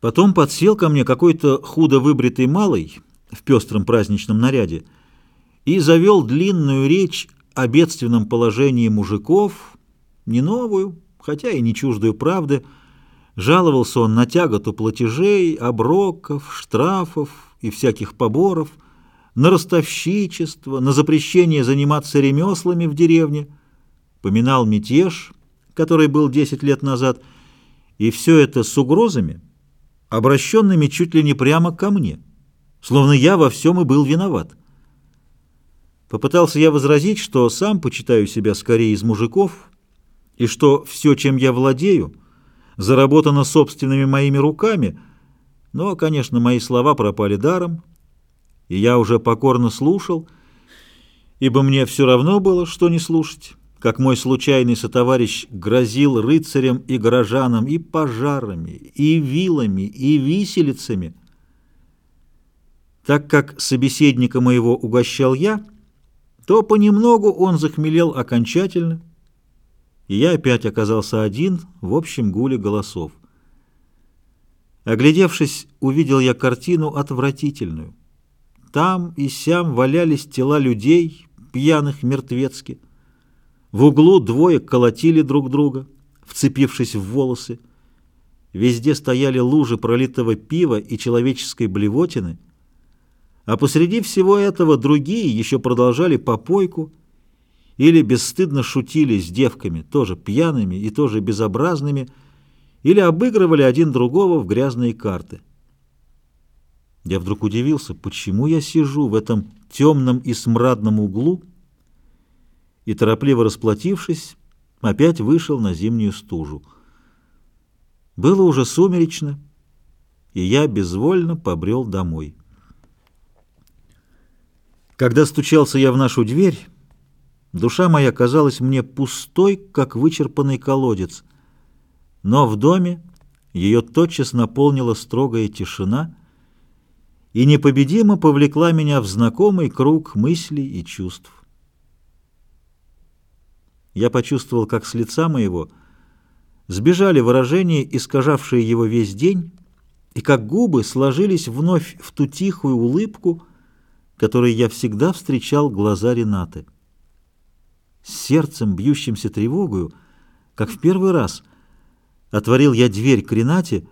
Потом подсел ко мне какой-то худо выбритый малый в пестром праздничном наряде и завел длинную речь о бедственном положении мужиков, не новую, хотя и не чуждую правды. Жаловался он на тяготу платежей, оброков, штрафов и всяких поборов, на ростовщичество, на запрещение заниматься ремеслами в деревне, поминал мятеж, который был 10 лет назад, и все это с угрозами, обращенными чуть ли не прямо ко мне, словно я во всем и был виноват. Попытался я возразить, что сам почитаю себя скорее из мужиков, и что все, чем я владею, заработано собственными моими руками, но, конечно, мои слова пропали даром, и я уже покорно слушал, ибо мне все равно было, что не слушать как мой случайный сотоварищ грозил рыцарям и горожанам и пожарами, и вилами, и виселицами. Так как собеседника моего угощал я, то понемногу он захмелел окончательно, и я опять оказался один в общем гуле голосов. Оглядевшись, увидел я картину отвратительную. Там и сям валялись тела людей, пьяных мертвецки, в углу двое колотили друг друга, вцепившись в волосы. Везде стояли лужи пролитого пива и человеческой блевотины, а посреди всего этого другие еще продолжали попойку или бесстыдно шутили с девками, тоже пьяными и тоже безобразными, или обыгрывали один другого в грязные карты. Я вдруг удивился, почему я сижу в этом темном и смрадном углу, и, торопливо расплатившись, опять вышел на зимнюю стужу. Было уже сумеречно, и я безвольно побрел домой. Когда стучался я в нашу дверь, душа моя казалась мне пустой, как вычерпанный колодец, но в доме ее тотчас наполнила строгая тишина и непобедимо повлекла меня в знакомый круг мыслей и чувств. Я почувствовал, как с лица моего сбежали выражения, искажавшие его весь день, и как губы сложились вновь в ту тихую улыбку, которой я всегда встречал глаза Ренаты. С сердцем, бьющимся тревогою, как в первый раз, отворил я дверь к Ренате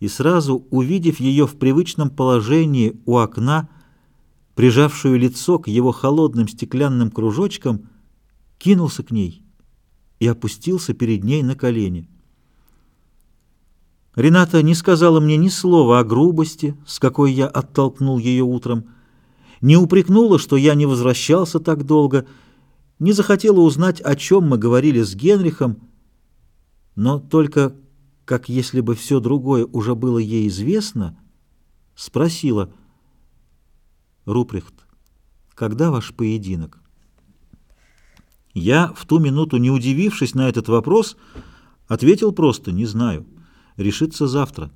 и сразу, увидев ее в привычном положении у окна, прижавшую лицо к его холодным стеклянным кружочкам, кинулся к ней и опустился перед ней на колени. Рената не сказала мне ни слова о грубости, с какой я оттолкнул ее утром, не упрекнула, что я не возвращался так долго, не захотела узнать, о чем мы говорили с Генрихом, но только, как если бы все другое уже было ей известно, спросила, «Руприхт, когда ваш поединок?» Я, в ту минуту не удивившись на этот вопрос, ответил просто «не знаю, решится завтра».